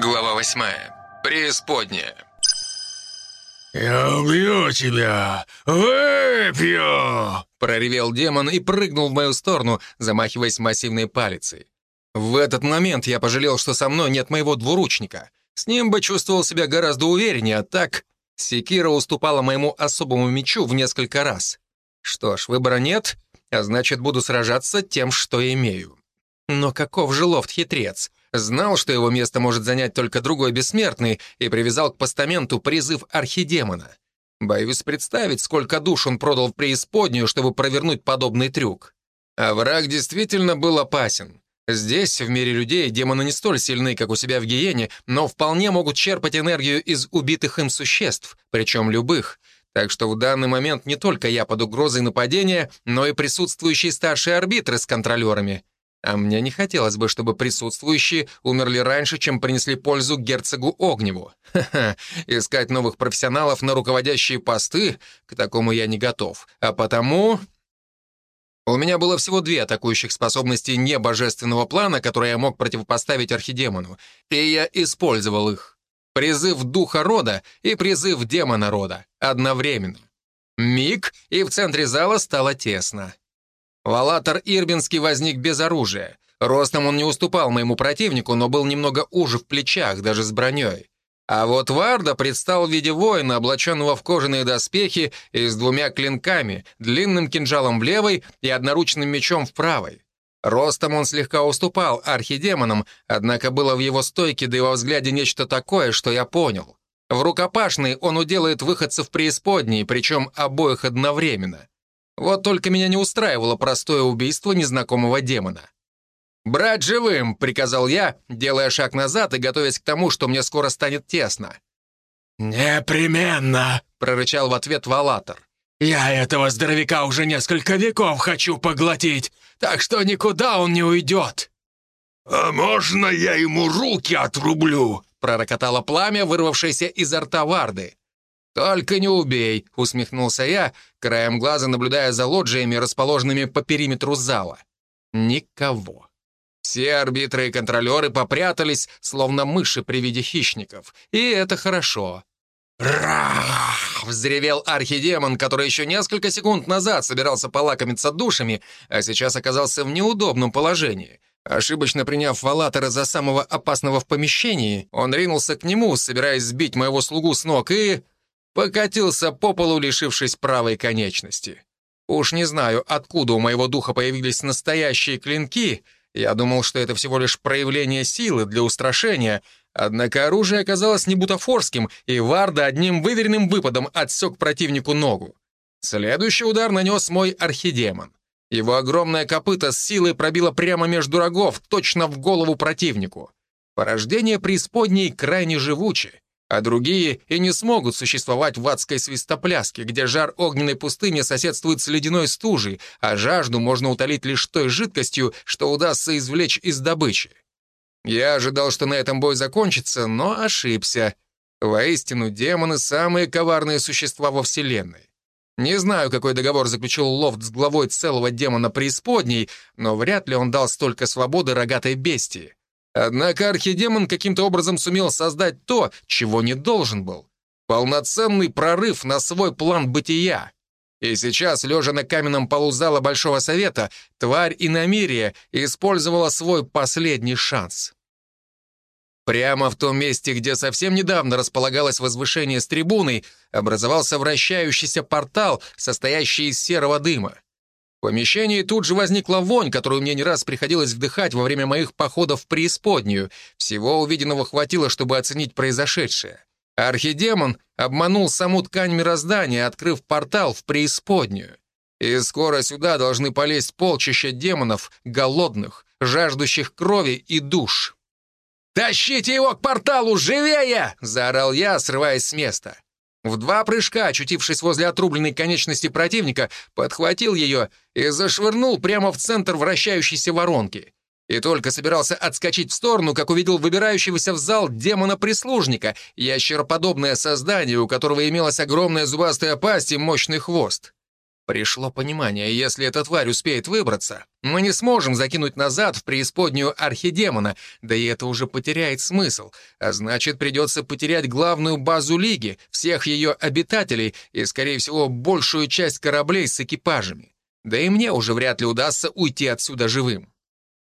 Глава восьмая. Преисподняя. «Я убью тебя! Выпью!» Проревел демон и прыгнул в мою сторону, замахиваясь массивной палицей. В этот момент я пожалел, что со мной нет моего двуручника. С ним бы чувствовал себя гораздо увереннее, а так секира уступала моему особому мечу в несколько раз. Что ж, выбора нет, а значит, буду сражаться тем, что имею. Но каков же лофт-хитрец? Знал, что его место может занять только другой бессмертный, и привязал к постаменту призыв архидемона. Боюсь представить, сколько душ он продал в преисподнюю, чтобы провернуть подобный трюк. А враг действительно был опасен. Здесь, в мире людей, демоны не столь сильны, как у себя в Гиене, но вполне могут черпать энергию из убитых им существ, причем любых. Так что в данный момент не только я под угрозой нападения, но и присутствующие старшие арбитры с контролерами. А мне не хотелось бы, чтобы присутствующие умерли раньше, чем принесли пользу герцогу Огневу. Ха-ха, искать новых профессионалов на руководящие посты, к такому я не готов. А потому... У меня было всего две атакующих способности небожественного плана, которые я мог противопоставить архидемону, и я использовал их. Призыв духа рода и призыв демона рода одновременно. Миг, и в центре зала стало тесно. Валатор Ирбинский возник без оружия. Ростом он не уступал моему противнику, но был немного уже в плечах, даже с броней. А вот Варда предстал в виде воина, облаченного в кожаные доспехи и с двумя клинками, длинным кинжалом в левой и одноручным мечом в правой. Ростом он слегка уступал архидемонам, однако было в его стойке да и во взгляде нечто такое, что я понял. В рукопашной он уделает выходцев преисподней, причем обоих одновременно. Вот только меня не устраивало простое убийство незнакомого демона. «Брать живым!» — приказал я, делая шаг назад и готовясь к тому, что мне скоро станет тесно. «Непременно!» — прорычал в ответ Валатор. «Я этого здоровяка уже несколько веков хочу поглотить, так что никуда он не уйдет!» «А можно я ему руки отрублю?» — пророкотало пламя, вырвавшееся изо рта Варды. «Только не убей», — усмехнулся я, краем глаза наблюдая за лоджиями, расположенными по периметру зала. Никого. Все арбитры и контролеры попрятались, словно мыши при виде хищников. И это хорошо. «Рах!» — взревел архидемон, который еще несколько секунд назад собирался полакомиться душами, а сейчас оказался в неудобном положении. Ошибочно приняв Валатора за самого опасного в помещении, он ринулся к нему, собираясь сбить моего слугу с ног, и покатился по полу, лишившись правой конечности. Уж не знаю, откуда у моего духа появились настоящие клинки. Я думал, что это всего лишь проявление силы для устрашения, однако оружие оказалось не бутафорским, и Варда одним выверенным выпадом отсек противнику ногу. Следующий удар нанес мой архидемон. Его огромное копыто с силой пробило прямо между рогов, точно в голову противнику. Порождение преисподней крайне живуче а другие и не смогут существовать в адской свистопляске, где жар огненной пустыни соседствует с ледяной стужей, а жажду можно утолить лишь той жидкостью, что удастся извлечь из добычи. Я ожидал, что на этом бой закончится, но ошибся. Воистину, демоны — самые коварные существа во Вселенной. Не знаю, какой договор заключил Лофт с главой целого демона преисподней, но вряд ли он дал столько свободы рогатой бестии. Однако архидемон каким-то образом сумел создать то, чего не должен был. Полноценный прорыв на свой план бытия. И сейчас, лежа на каменном полу зала Большого Совета, тварь Иномирия использовала свой последний шанс. Прямо в том месте, где совсем недавно располагалось возвышение с трибуной, образовался вращающийся портал, состоящий из серого дыма. В помещении тут же возникла вонь, которую мне не раз приходилось вдыхать во время моих походов в преисподнюю. Всего увиденного хватило, чтобы оценить произошедшее. Архидемон обманул саму ткань мироздания, открыв портал в преисподнюю. И скоро сюда должны полезть полчища демонов, голодных, жаждущих крови и душ. «Тащите его к порталу, живее!» — заорал я, срываясь с места. В два прыжка, очутившись возле отрубленной конечности противника, подхватил ее и зашвырнул прямо в центр вращающейся воронки. И только собирался отскочить в сторону, как увидел выбирающегося в зал демона-прислужника, ящероподобное создание, у которого имелась огромная зубастая пасть и мощный хвост. Пришло понимание, если эта тварь успеет выбраться, мы не сможем закинуть назад в преисподнюю архидемона, да и это уже потеряет смысл, а значит, придется потерять главную базу Лиги, всех ее обитателей и, скорее всего, большую часть кораблей с экипажами. Да и мне уже вряд ли удастся уйти отсюда живым.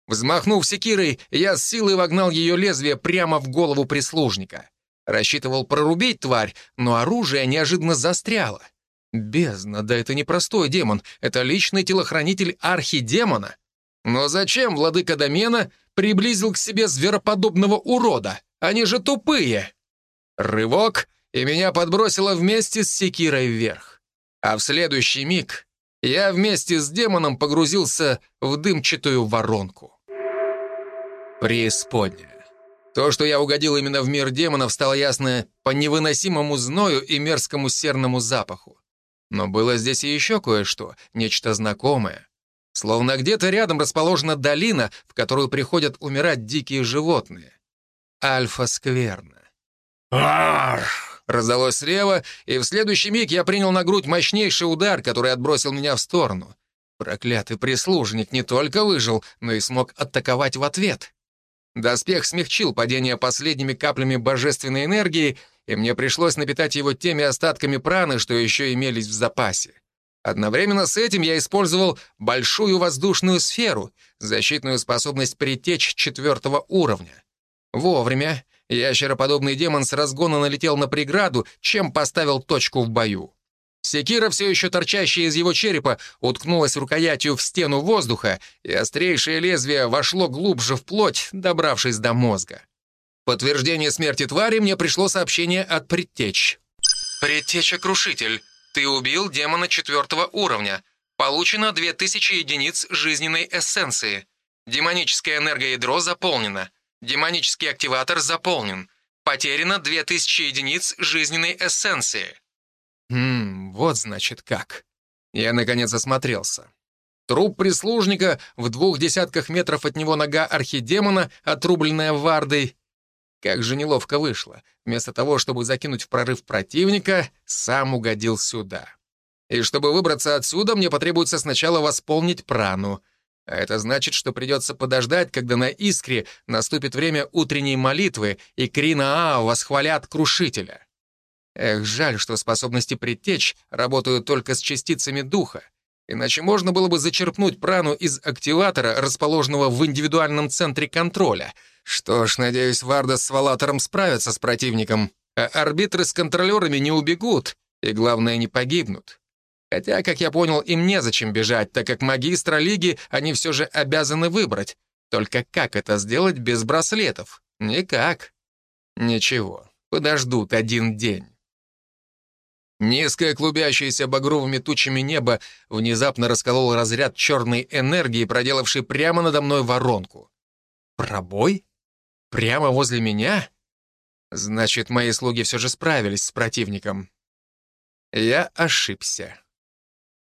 Взмахнув секирой, я с силой вогнал ее лезвие прямо в голову прислужника. Рассчитывал прорубить тварь, но оружие неожиданно застряло. Бездна, да это не простой демон, это личный телохранитель архидемона. Но зачем владыка домена приблизил к себе звероподобного урода? Они же тупые. Рывок, и меня подбросило вместе с секирой вверх. А в следующий миг я вместе с демоном погрузился в дымчатую воронку. Преисподняя. То, что я угодил именно в мир демонов, стало ясно по невыносимому зною и мерзкому серному запаху. Но было здесь и еще кое-что, нечто знакомое. Словно где-то рядом расположена долина, в которую приходят умирать дикие животные. Альфа-скверна. Арх! Раздалось слева, и в следующий миг я принял на грудь мощнейший удар, который отбросил меня в сторону. Проклятый прислужник не только выжил, но и смог атаковать в ответ. Доспех смягчил падение последними каплями божественной энергии, и мне пришлось напитать его теми остатками праны, что еще имелись в запасе. Одновременно с этим я использовал большую воздушную сферу, защитную способность притечь четвертого уровня. Вовремя ящероподобный демон с разгона налетел на преграду, чем поставил точку в бою. Секира, все еще торчащая из его черепа, уткнулась рукоятью в стену воздуха, и острейшее лезвие вошло глубже в плоть, добравшись до мозга. Подтверждение смерти твари мне пришло сообщение от Предтеч. «Предтеча-крушитель, ты убил демона четвертого уровня. Получено 2000 единиц жизненной эссенции. Демоническое энергоядро заполнено. Демонический активатор заполнен. Потеряно 2000 единиц жизненной эссенции». Хм, вот значит как. Я, наконец, осмотрелся. Труп прислужника, в двух десятках метров от него нога архидемона, отрубленная вардой. Как же неловко вышло. Вместо того, чтобы закинуть в прорыв противника, сам угодил сюда. И чтобы выбраться отсюда, мне потребуется сначала восполнить прану. А это значит, что придется подождать, когда на Искре наступит время утренней молитвы, и Крина Аа восхвалят Крушителя. Эх, жаль, что способности предтечь работают только с частицами духа. Иначе можно было бы зачерпнуть прану из активатора, расположенного в индивидуальном центре контроля. Что ж, надеюсь, Варда с Валатором справятся с противником, а арбитры с контролерами не убегут и, главное, не погибнут. Хотя, как я понял, им незачем бежать, так как магистра лиги они все же обязаны выбрать. Только как это сделать без браслетов? Никак. Ничего, подождут один день. Низкое клубящееся багровыми тучами небо внезапно расколол разряд черной энергии, проделавший прямо надо мной воронку. Пробой? Прямо возле меня? Значит, мои слуги все же справились с противником. Я ошибся.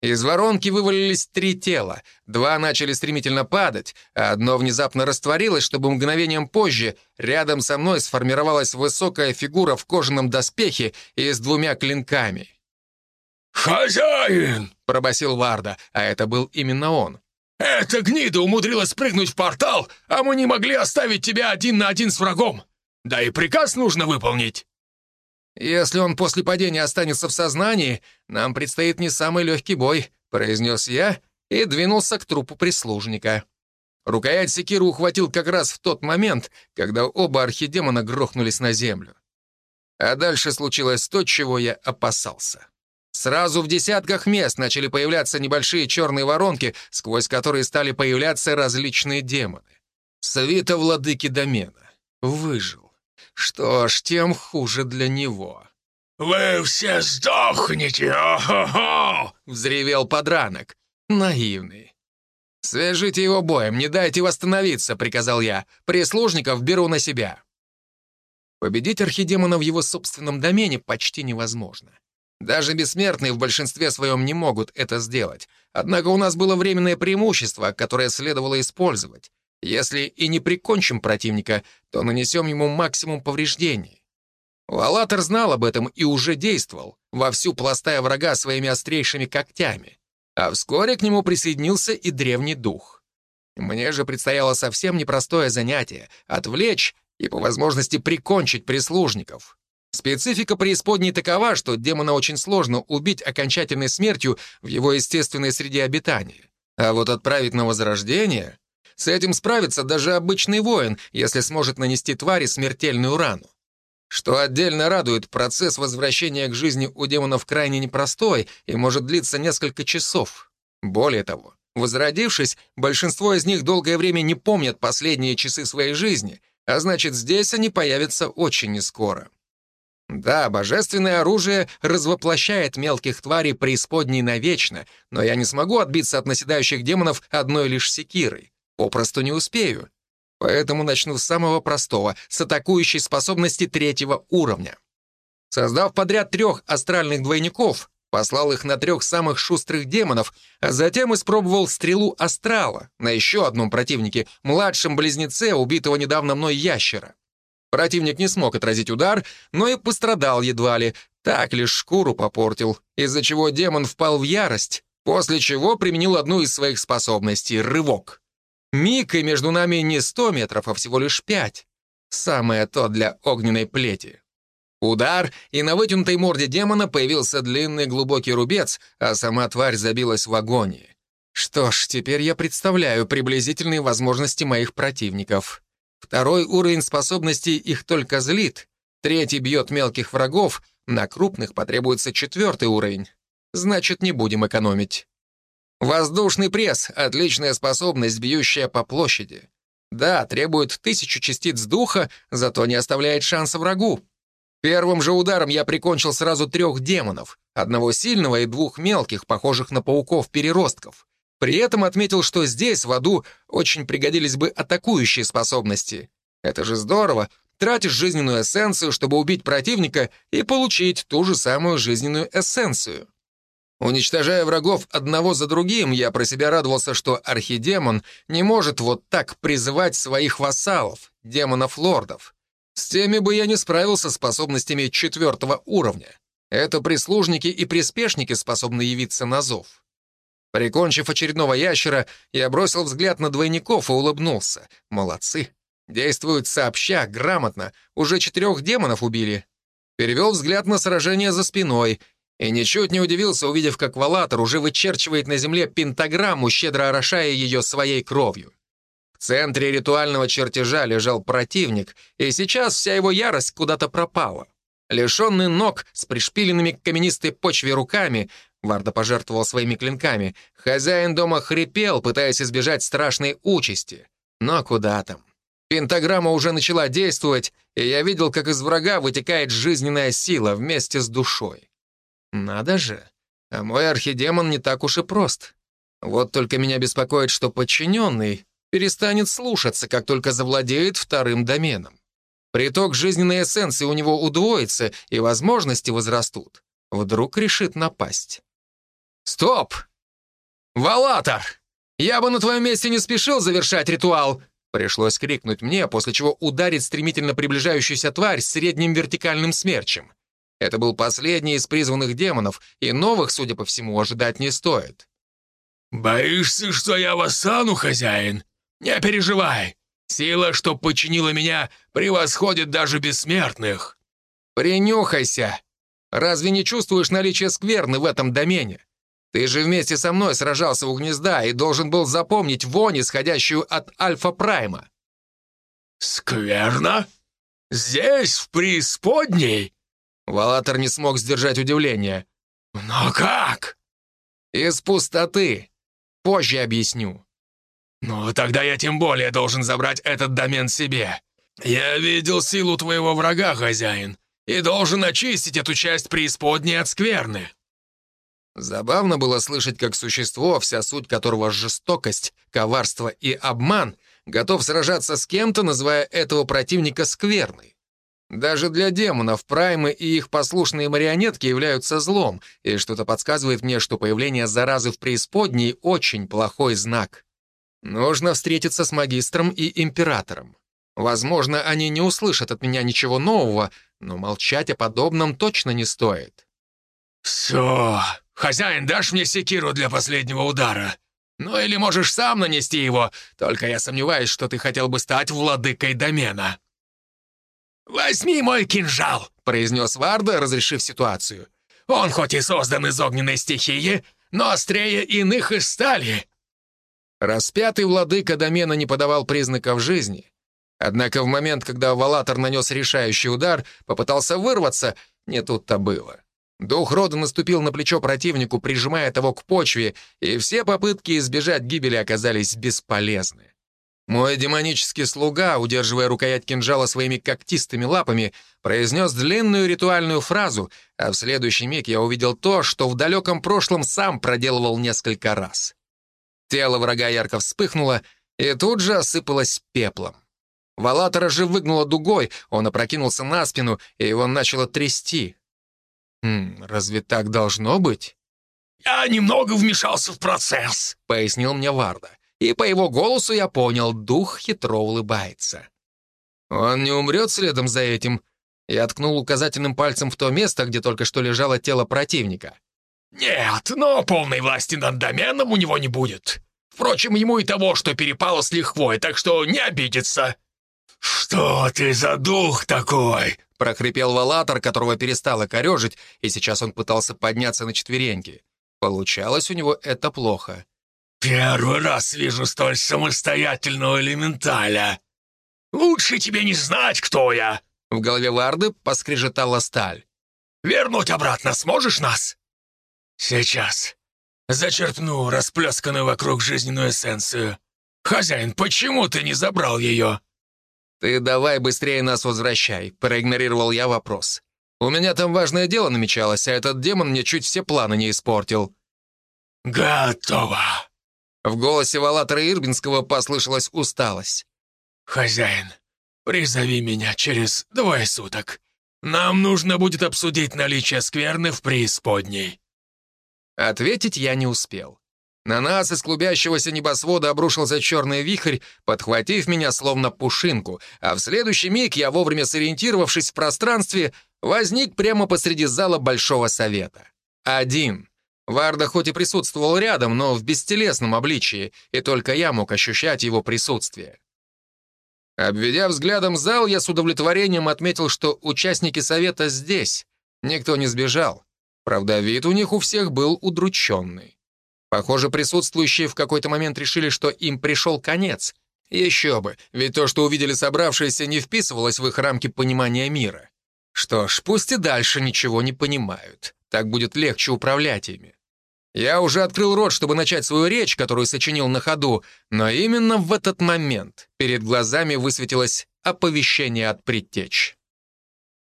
Из воронки вывалились три тела. Два начали стремительно падать, а одно внезапно растворилось, чтобы мгновением позже рядом со мной сформировалась высокая фигура в кожаном доспехе и с двумя клинками. «Хозяин!» — пробасил Варда, а это был именно он. «Эта гнида умудрилась спрыгнуть в портал, а мы не могли оставить тебя один на один с врагом. Да и приказ нужно выполнить». «Если он после падения останется в сознании, нам предстоит не самый легкий бой», — произнес я и двинулся к трупу прислужника. Рукоять секиры ухватил как раз в тот момент, когда оба архидемона грохнулись на землю. А дальше случилось то, чего я опасался. Сразу в десятках мест начали появляться небольшие черные воронки, сквозь которые стали появляться различные демоны. Свита владыки домена. Выжил. Что ж, тем хуже для него. «Вы все сдохнете! О-хо-хо!» — взревел подранок. Наивный. «Свяжите его боем, не дайте восстановиться», — приказал я. «Прислужников беру на себя». Победить архидемона в его собственном домене почти невозможно. Даже бессмертные в большинстве своем не могут это сделать. Однако у нас было временное преимущество, которое следовало использовать. Если и не прикончим противника, то нанесем ему максимум повреждений. Валатор знал об этом и уже действовал, вовсю пластая врага своими острейшими когтями. А вскоре к нему присоединился и древний дух. Мне же предстояло совсем непростое занятие — отвлечь и, по возможности, прикончить прислужников. Специфика преисподней такова, что демона очень сложно убить окончательной смертью в его естественной среде обитания. А вот отправить на возрождение... С этим справится даже обычный воин, если сможет нанести твари смертельную рану. Что отдельно радует, процесс возвращения к жизни у демонов крайне непростой и может длиться несколько часов. Более того, возродившись, большинство из них долгое время не помнят последние часы своей жизни, а значит, здесь они появятся очень нескоро. Да, божественное оружие развоплощает мелких тварей преисподней навечно, но я не смогу отбиться от наседающих демонов одной лишь секирой. Попросту не успею. Поэтому начну с самого простого, с атакующей способности третьего уровня. Создав подряд трех астральных двойников, послал их на трех самых шустрых демонов, а затем испробовал стрелу астрала на еще одном противнике, младшем близнеце, убитого недавно мной ящера. Противник не смог отразить удар, но и пострадал едва ли, так лишь шкуру попортил, из-за чего демон впал в ярость, после чего применил одну из своих способностей — рывок. Миг, и между нами не сто метров, а всего лишь пять. Самое то для огненной плети. Удар, и на вытянутой морде демона появился длинный глубокий рубец, а сама тварь забилась в агонии. Что ж, теперь я представляю приблизительные возможности моих противников. Второй уровень способностей их только злит. Третий бьет мелких врагов, на крупных потребуется четвертый уровень. Значит, не будем экономить. Воздушный пресс — отличная способность, бьющая по площади. Да, требует тысячу частиц духа, зато не оставляет шанса врагу. Первым же ударом я прикончил сразу трех демонов, одного сильного и двух мелких, похожих на пауков-переростков. При этом отметил, что здесь, в аду, очень пригодились бы атакующие способности. Это же здорово. Тратишь жизненную эссенцию, чтобы убить противника и получить ту же самую жизненную эссенцию. Уничтожая врагов одного за другим, я про себя радовался, что архидемон не может вот так призывать своих вассалов, демонов-лордов. С теми бы я не справился способностями четвертого уровня. Это прислужники и приспешники способны явиться на зов. Прикончив очередного ящера, я бросил взгляд на двойников и улыбнулся. Молодцы. Действуют сообща, грамотно. Уже четырех демонов убили. Перевел взгляд на сражение за спиной и ничуть не удивился, увидев, как Валатор уже вычерчивает на земле пентаграмму, щедро орошая ее своей кровью. В центре ритуального чертежа лежал противник, и сейчас вся его ярость куда-то пропала. Лишенный ног с пришпиленными к каменистой почве руками, Варда пожертвовал своими клинками. Хозяин дома хрипел, пытаясь избежать страшной участи. Но куда там? Пентаграмма уже начала действовать, и я видел, как из врага вытекает жизненная сила вместе с душой. Надо же. А мой архидемон не так уж и прост. Вот только меня беспокоит, что подчиненный перестанет слушаться, как только завладеет вторым доменом. Приток жизненной эссенции у него удвоится, и возможности возрастут. Вдруг решит напасть. «Стоп! Валатор! Я бы на твоем месте не спешил завершать ритуал!» Пришлось крикнуть мне, после чего ударить стремительно приближающуюся тварь с средним вертикальным смерчем. Это был последний из призванных демонов, и новых, судя по всему, ожидать не стоит. «Боишься, что я восстану, хозяин? Не переживай. Сила, что подчинила меня, превосходит даже бессмертных». «Принюхайся. Разве не чувствуешь наличие скверны в этом домене? Ты же вместе со мной сражался у гнезда и должен был запомнить вонь, исходящую от Альфа-Прайма». «Скверно? Здесь, в преисподней?» Валатор не смог сдержать удивление. «Но как?» «Из пустоты. Позже объясню». «Ну, тогда я тем более должен забрать этот домен себе. Я видел силу твоего врага, хозяин, и должен очистить эту часть преисподней от скверны». Забавно было слышать, как существо, вся суть которого жестокость, коварство и обман, готов сражаться с кем-то, называя этого противника скверной. Даже для демонов праймы и их послушные марионетки являются злом, и что-то подсказывает мне, что появление заразы в преисподней — очень плохой знак. Нужно встретиться с магистром и императором. Возможно, они не услышат от меня ничего нового, но молчать о подобном точно не стоит. «Все, «Хозяин, дашь мне секиру для последнего удара? Ну или можешь сам нанести его, только я сомневаюсь, что ты хотел бы стать владыкой домена». «Возьми мой кинжал», — произнес Варда, разрешив ситуацию. «Он хоть и создан из огненной стихии, но острее иных из стали». Распятый владыка домена не подавал признаков жизни. Однако в момент, когда Валатор нанес решающий удар, попытался вырваться, не тут-то было. Дух рода наступил на плечо противнику, прижимая того к почве, и все попытки избежать гибели оказались бесполезны. Мой демонический слуга, удерживая рукоять кинжала своими когтистыми лапами, произнес длинную ритуальную фразу, а в следующий миг я увидел то, что в далеком прошлом сам проделывал несколько раз. Тело врага ярко вспыхнуло и тут же осыпалось пеплом. Валатора же выгнуло дугой, он опрокинулся на спину, и его начало трясти. «Хм, разве так должно быть?» «Я немного вмешался в процесс», — пояснил мне Варда и по его голосу я понял, дух хитро улыбается. Он не умрет следом за этим. Я ткнул указательным пальцем в то место, где только что лежало тело противника. «Нет, но полной власти над доменом у него не будет. Впрочем, ему и того, что перепало с лихвой, так что не обидится». «Что ты за дух такой?» — прохрипел Валатор, которого перестало корежить, и сейчас он пытался подняться на четвереньки. Получалось у него это плохо. «Первый раз вижу столь самостоятельного элементаля. Лучше тебе не знать, кто я!» В голове Варды поскрежетала сталь. «Вернуть обратно сможешь нас?» «Сейчас. Зачерпну расплесканную вокруг жизненную эссенцию. Хозяин, почему ты не забрал ее?» «Ты давай быстрее нас возвращай», — проигнорировал я вопрос. «У меня там важное дело намечалось, а этот демон мне чуть все планы не испортил». «Готово!» В голосе Валатора Ирбинского послышалась усталость. «Хозяин, призови меня через двое суток. Нам нужно будет обсудить наличие скверны в преисподней». Ответить я не успел. На нас из клубящегося небосвода обрушился черный вихрь, подхватив меня словно пушинку, а в следующий миг я, вовремя сориентировавшись в пространстве, возник прямо посреди зала Большого Совета. Один. Варда хоть и присутствовал рядом, но в бестелесном обличии, и только я мог ощущать его присутствие. Обведя взглядом зал, я с удовлетворением отметил, что участники совета здесь. Никто не сбежал. Правда, вид у них у всех был удрученный. Похоже, присутствующие в какой-то момент решили, что им пришел конец. Еще бы, ведь то, что увидели собравшиеся, не вписывалось в их рамки понимания мира. Что ж, пусть и дальше ничего не понимают. Так будет легче управлять ими. Я уже открыл рот, чтобы начать свою речь, которую сочинил на ходу, но именно в этот момент перед глазами высветилось оповещение от предтеч.